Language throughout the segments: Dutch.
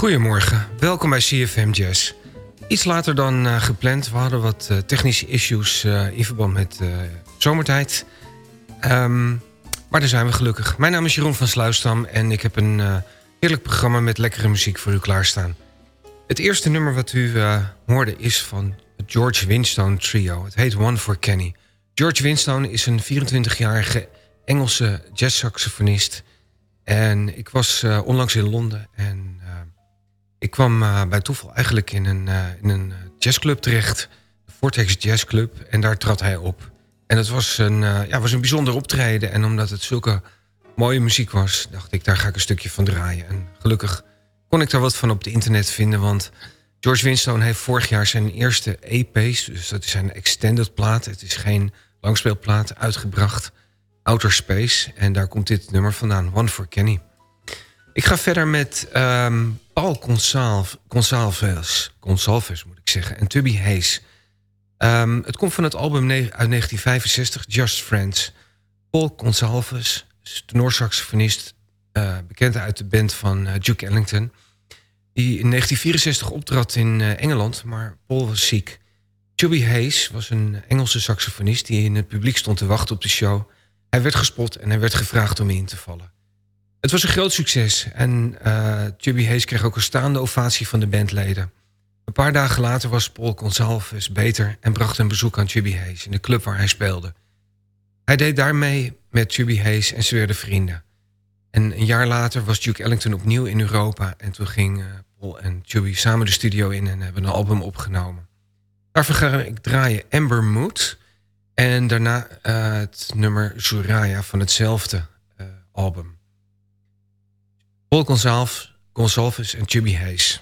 Goedemorgen, welkom bij CFM Jazz. Iets later dan uh, gepland. We hadden wat uh, technische issues uh, in verband met zomertijd. Um, maar daar zijn we gelukkig. Mijn naam is Jeroen van Sluisdam en ik heb een heerlijk programma met lekkere muziek voor u klaarstaan. Het eerste nummer wat u hoorde is van het George Winstone Trio. Het heet One for Kenny. George Winstone is een 24-jarige Engelse jazzsaxofonist. En ik was onlangs in Londen en ik kwam uh, bij toeval eigenlijk in een, uh, in een jazzclub terecht. De Vortex Jazz Club. En daar trad hij op. En het was een, ja, was een bijzonder optreden. En omdat het zulke mooie muziek was... dacht ik, daar ga ik een stukje van draaien. En gelukkig kon ik daar wat van op het internet vinden. Want George Winstone heeft vorig jaar zijn eerste EP's... dus dat is een extended plaat. Het is geen langspeelplaat uitgebracht. Outer Space. En daar komt dit nummer vandaan. One for Kenny. Ik ga verder met um, Paul Consalves, Consalves moet ik zeggen, en Tubby Hayes. Um, het komt van het album uit 1965, Just Friends. Paul Consalves, tenorsaxofonist... Uh, bekend uit de band van uh, Duke Ellington... die in 1964 optrad in uh, Engeland, maar Paul was ziek. Chubby Hayes was een Engelse saxofonist... die in het publiek stond te wachten op de show. Hij werd gespot en hij werd gevraagd om in te vallen. Het was een groot succes en Chubby Hayes kreeg ook een staande ovatie van de bandleden... Een paar dagen later was Paul Gonsalves beter en bracht een bezoek aan Chubby Hayes in de club waar hij speelde. Hij deed daarmee met Chubby Hayes en ze werden vrienden. En een jaar later was Duke Ellington opnieuw in Europa en toen gingen Paul en Chubby samen de studio in en hebben een album opgenomen. Daarvoor ga ik draaien Amber Mood en daarna uh, het nummer Soraya van hetzelfde uh, album. Paul Gonsalves, Gonsalves en Chubby Hayes.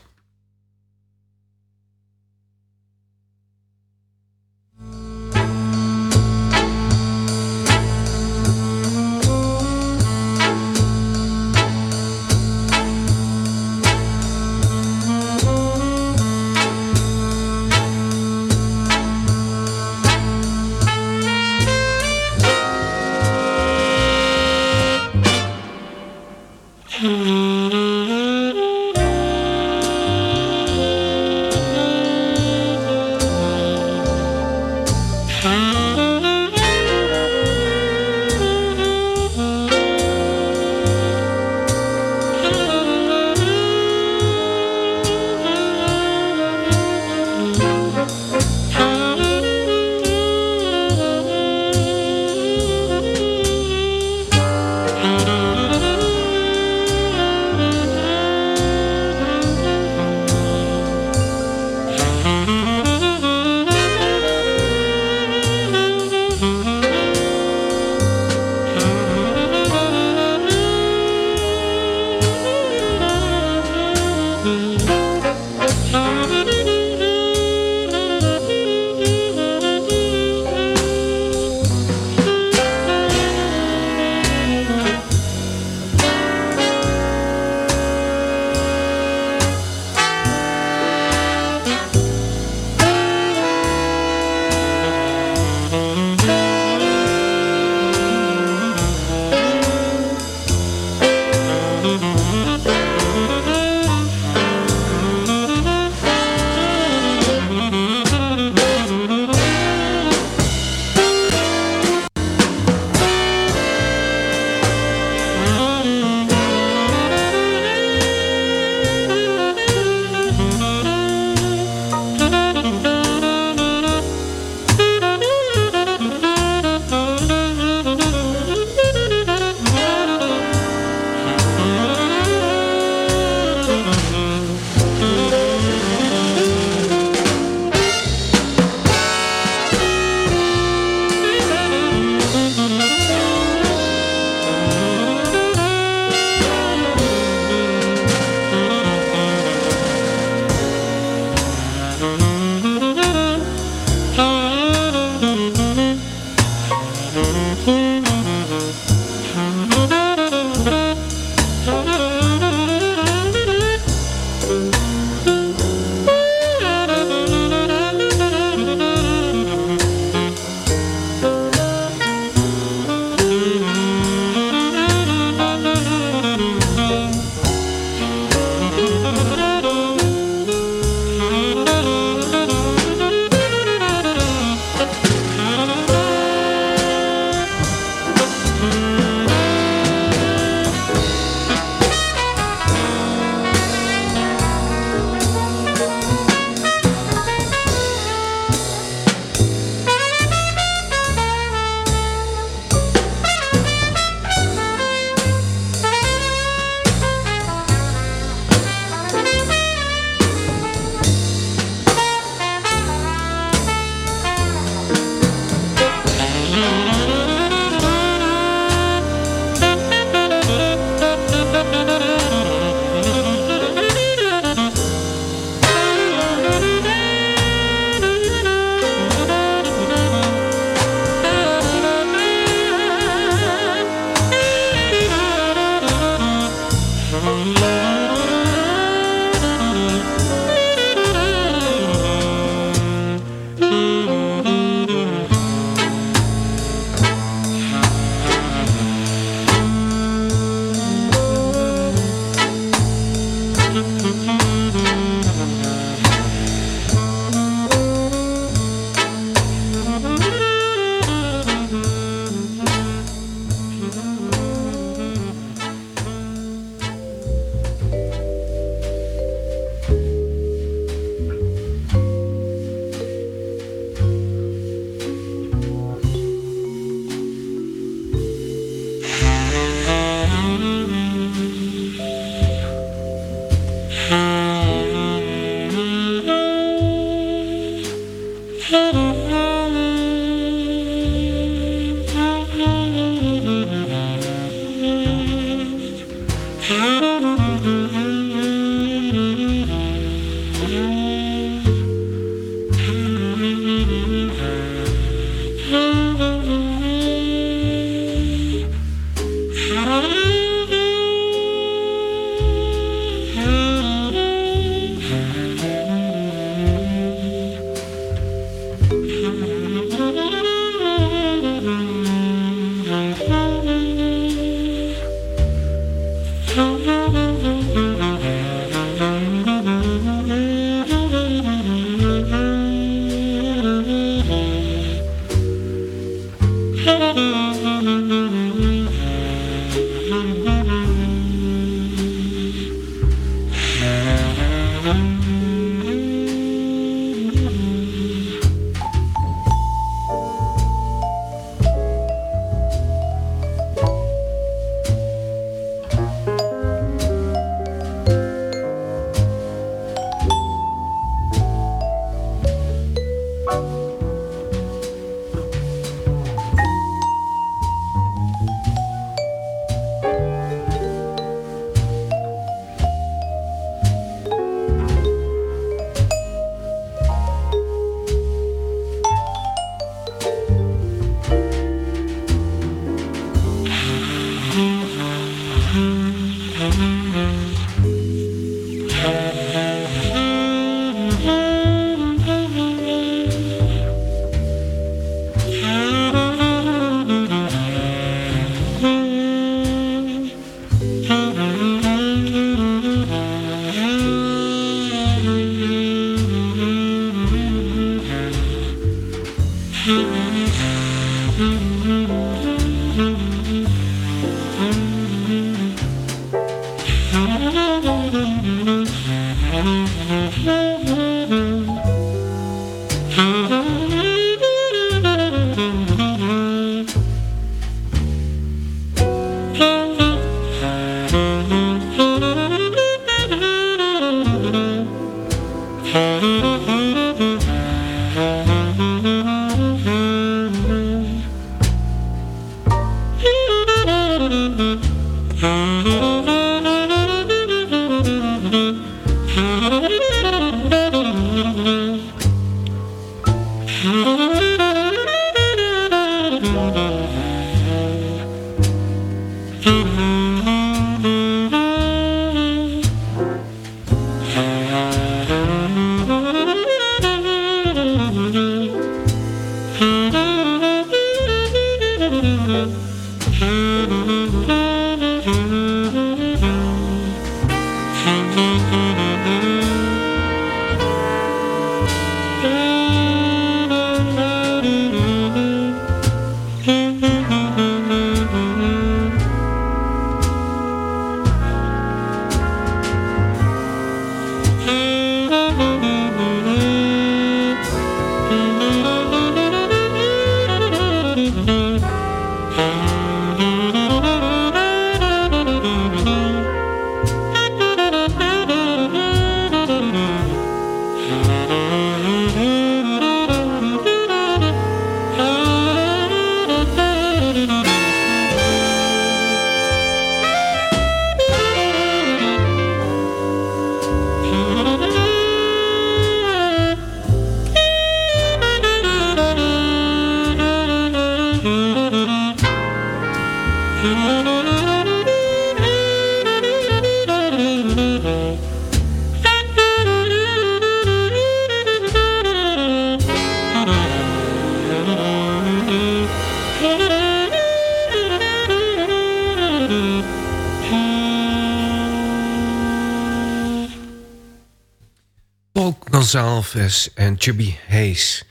Gonzalez en Chubby Hayes.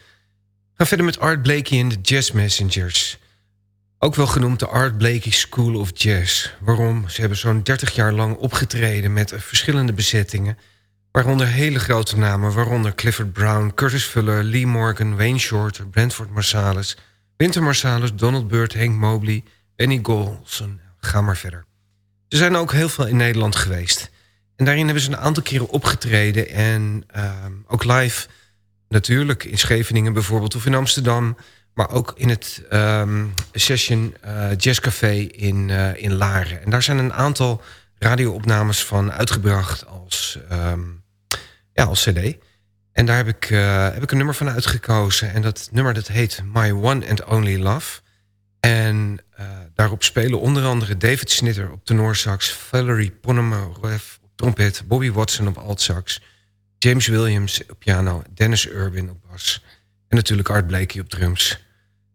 Ga verder met Art Blakey en de Jazz Messengers. Ook wel genoemd de Art Blakey School of Jazz. Waarom? Ze hebben zo'n 30 jaar lang opgetreden met verschillende bezettingen... waaronder hele grote namen, waaronder Clifford Brown... Curtis Fuller, Lee Morgan, Wayne Shorter, Brentford Marsalis... Winter Marsalis, Donald Byrd, Hank Mobley, Benny Golson. Ga maar verder. Ze zijn ook heel veel in Nederland geweest... En daarin hebben ze een aantal keren opgetreden. En ehm, ook live natuurlijk in Scheveningen bijvoorbeeld of in Amsterdam. Maar ook in het um, Session uh, Jazzcafé in, uh, in Laren. En daar zijn een aantal radioopnames van uitgebracht als, um, ja, als cd. En daar heb ik, uh, heb ik een nummer van uitgekozen. En dat nummer dat heet My One and Only Love. En daarop spelen onder andere David Snitter op tenorsax... Valerie Ponomarev trompet, Bobby Watson op altsax... James Williams op piano, Dennis Urban op bas... en natuurlijk Art Blakey op drums.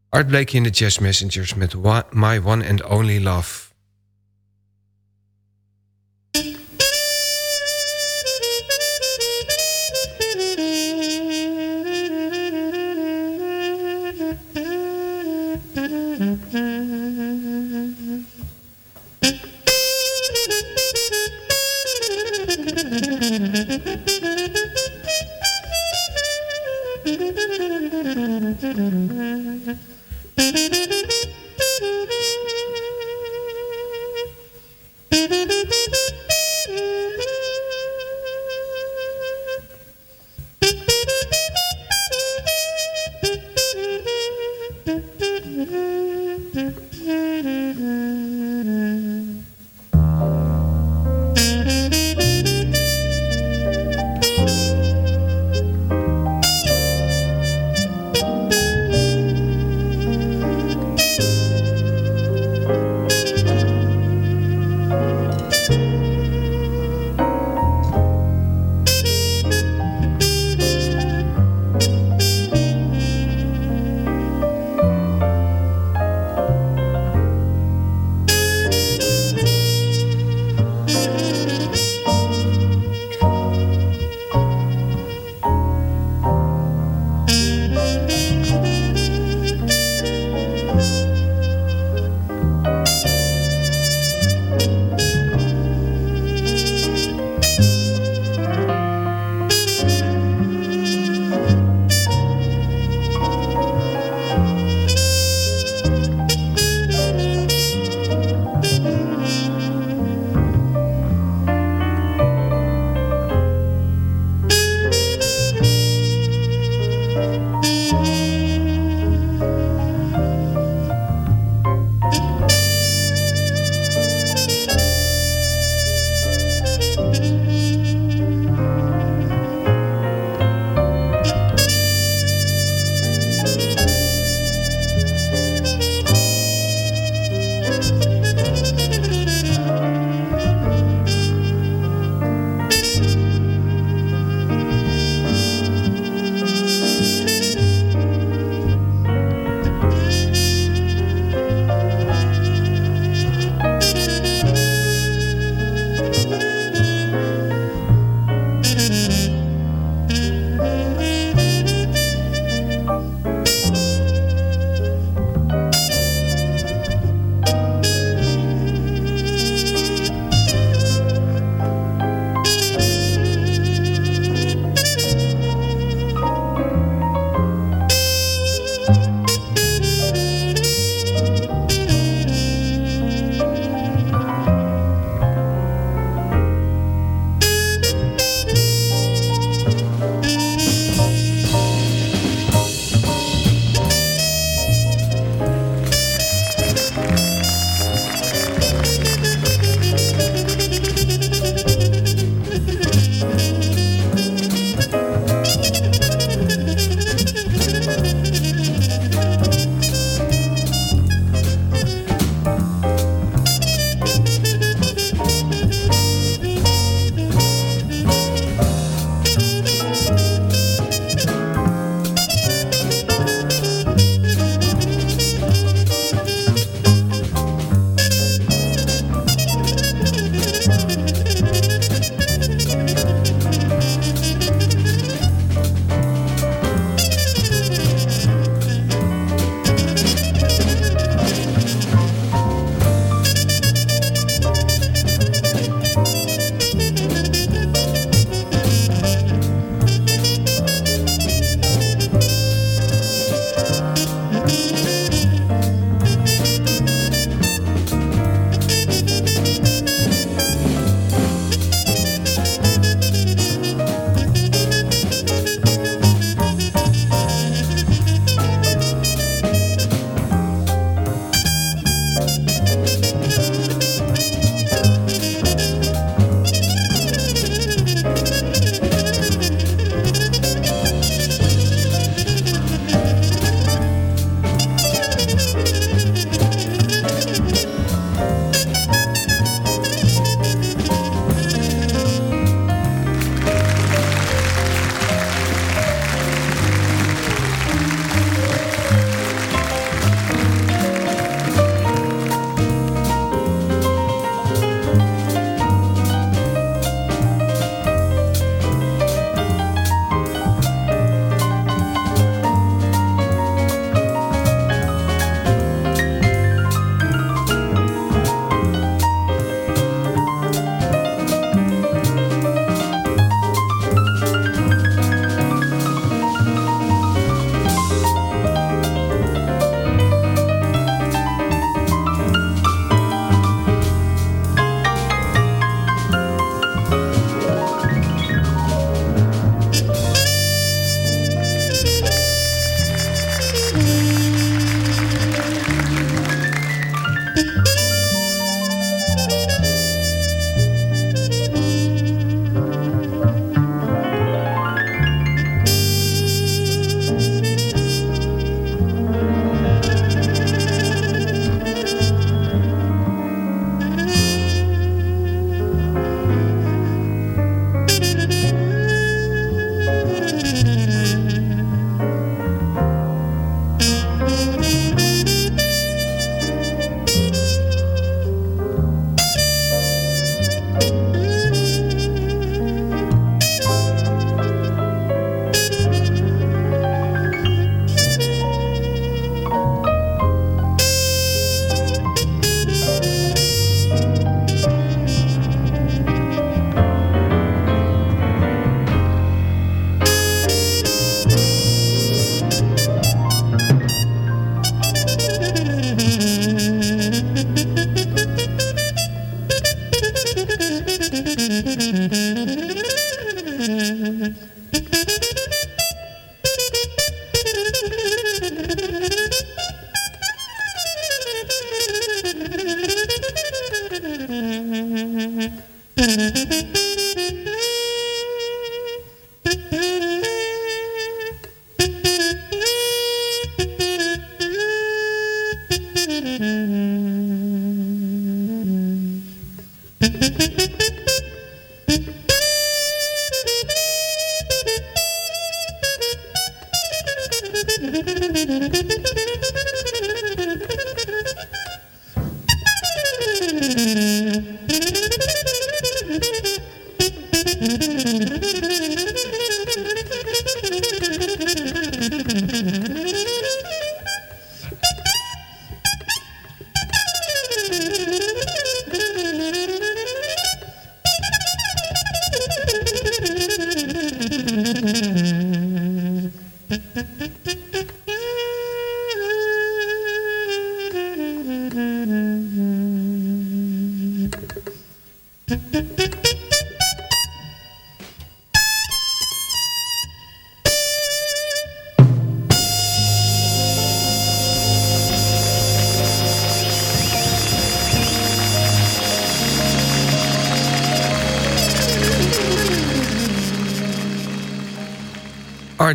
Art Blakey in de Jazz Messengers met My One and Only Love.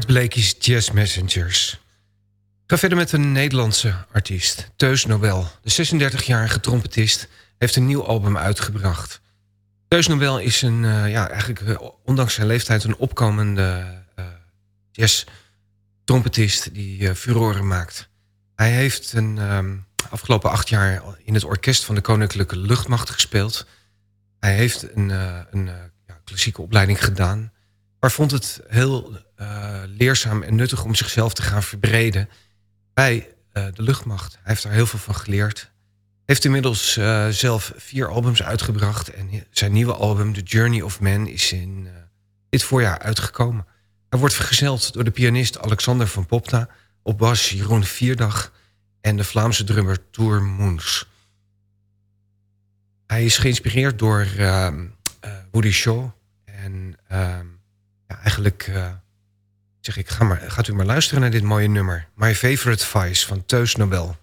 Blakey's Jazz Messengers. Ga verder met een Nederlandse artiest, Teus Nobel. De 36-jarige trompetist heeft een nieuw album uitgebracht. Teus Nobel is een, uh, ja, eigenlijk uh, ondanks zijn leeftijd een opkomende uh, jazz-trompetist die furoren maakt. Hij heeft een um, afgelopen acht jaar in het orkest van de Koninklijke Luchtmacht gespeeld. Hij heeft een, een ja, klassieke opleiding gedaan maar vond het heel leerzaam en nuttig om zichzelf te gaan verbreden bij uh, de luchtmacht. Hij heeft daar heel veel van geleerd. Heeft inmiddels uh, zelf vier albums uitgebracht. En zijn nieuwe album, The Journey of Man, is in dit voorjaar uitgekomen. Hij wordt vergezeld door de pianist Alexander van Popta... op bas Jeroen Vierdag en de Vlaamse drummer Tour Moens. Hij is geïnspireerd door Woody Shaw en... Ja, eigenlijk zeg ik, ga maar, gaat u maar luisteren naar dit mooie nummer. My Favorite Vice van Teus Nobel.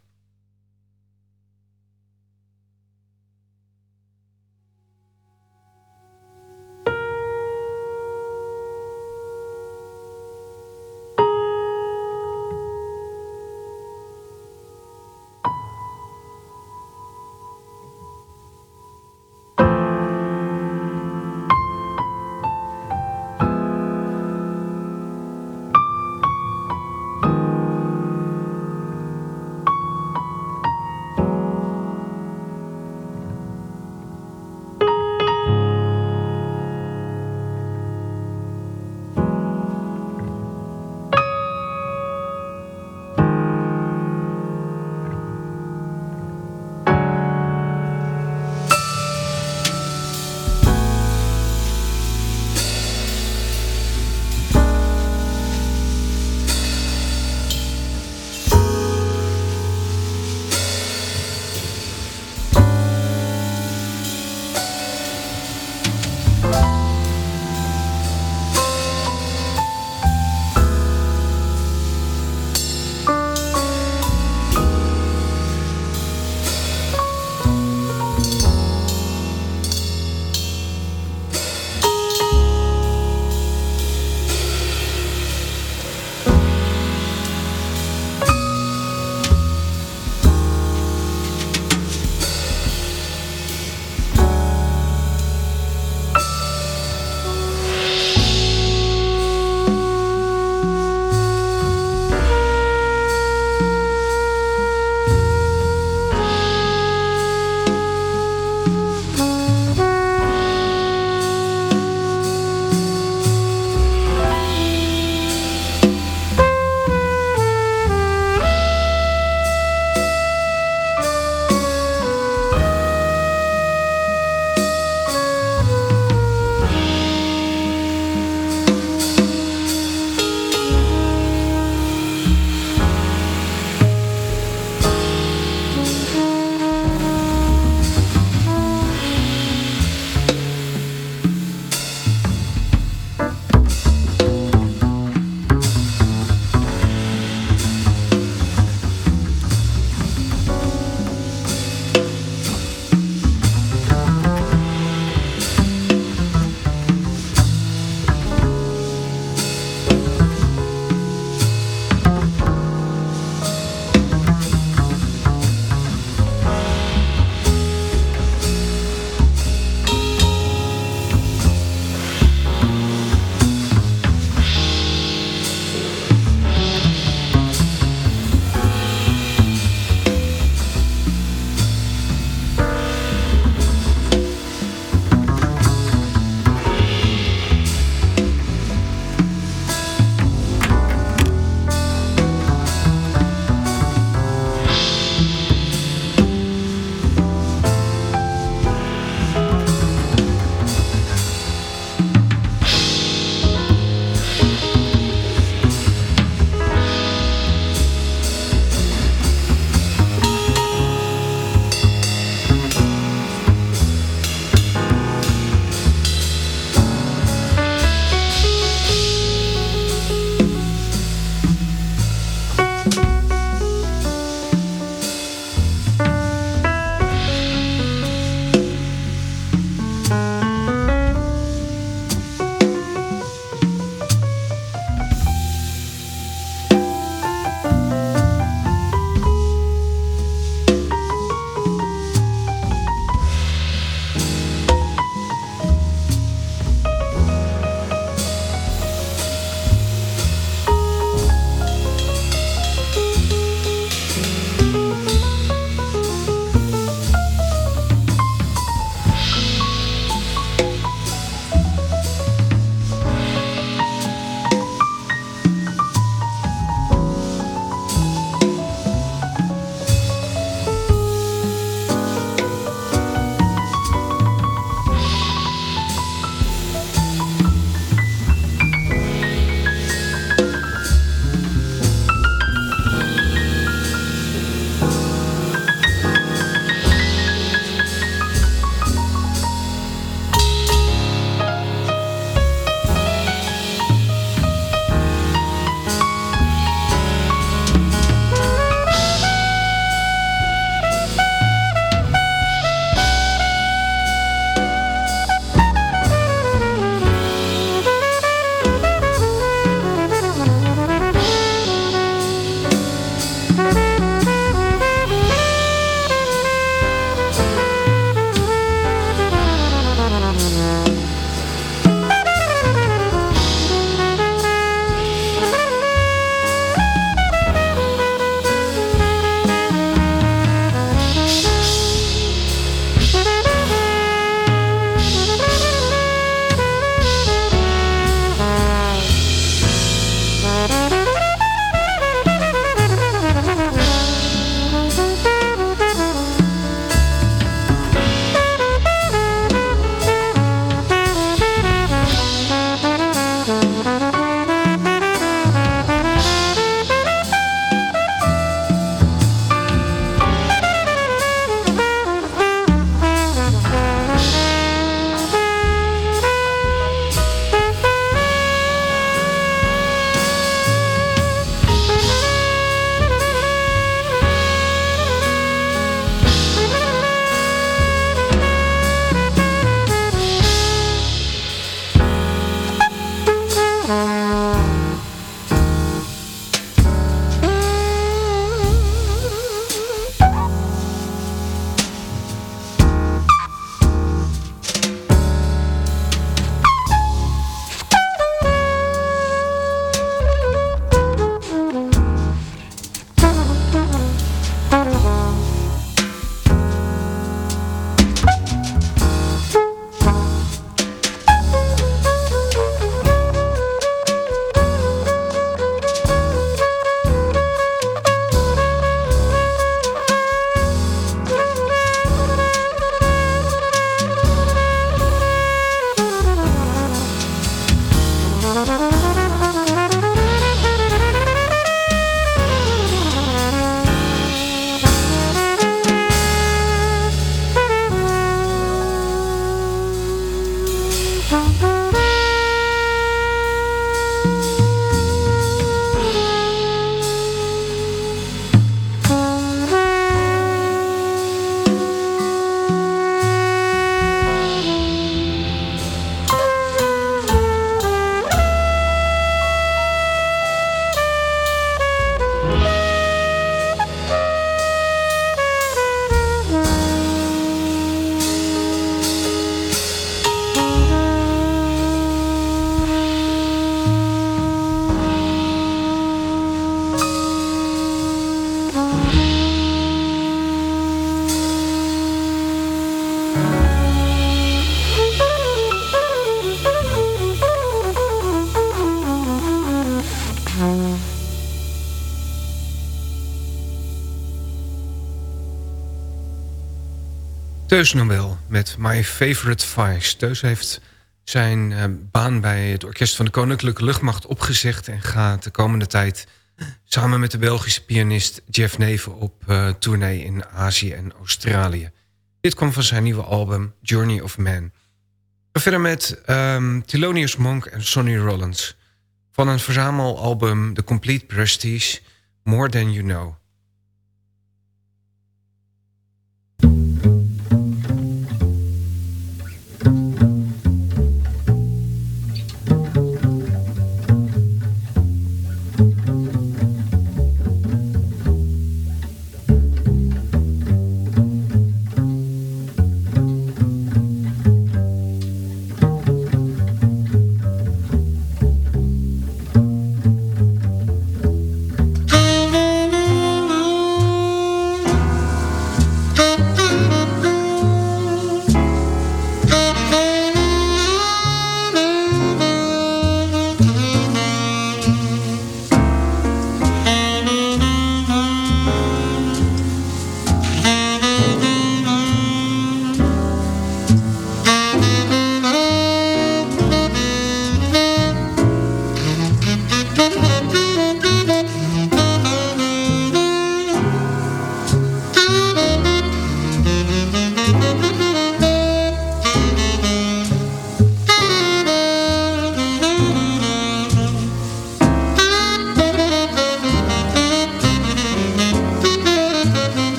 Teus met My Favorite Vice. Teus heeft zijn uh, baan bij het orkest van de Koninklijke Luchtmacht opgezegd... en gaat de komende tijd samen met de Belgische pianist Jeff Neven... op uh, tournee in Azië en Australië. Dit kwam van zijn nieuwe album Journey of Man. We verder met um, Thelonious Monk en Sonny Rollins... van een verzamelalbum The Complete Prestige... More Than You Know...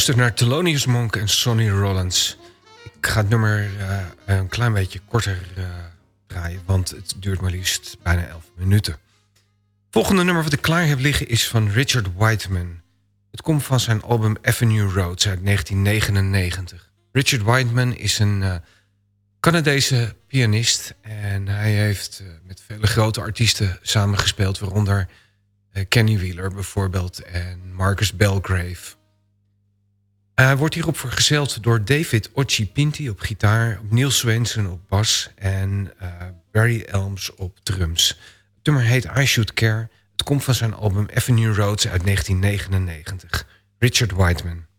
U luistert naar Thelonious Monk en Sonny Rollins. Ik ga het nummer uh, een klein beetje korter uh, draaien, want het duurt maar liefst bijna 11 minuten. Volgende nummer wat ik klaar heb liggen is van Richard Whiteman. Het komt van zijn album Avenue Roads uit 1999. Richard Whiteman is een uh, Canadese pianist en hij heeft met vele grote artiesten samengespeeld, waaronder Kenny Wheeler bijvoorbeeld en Marcus Belgrave. Hij wordt hierop vergezeld door David Occhipinti op gitaar... Neil Swenson op bas en uh, Barry Elms op drums. Het nummer heet I Should Care. Het komt van zijn album Avenue Roads uit 1999. Richard Whiteman.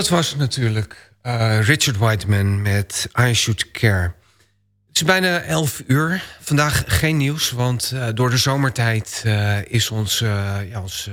Dat was natuurlijk uh, Richard Whiteman met I Should Care. Het is bijna 11 uur. Vandaag geen nieuws, want uh, door de zomertijd uh, is ons, ja, ons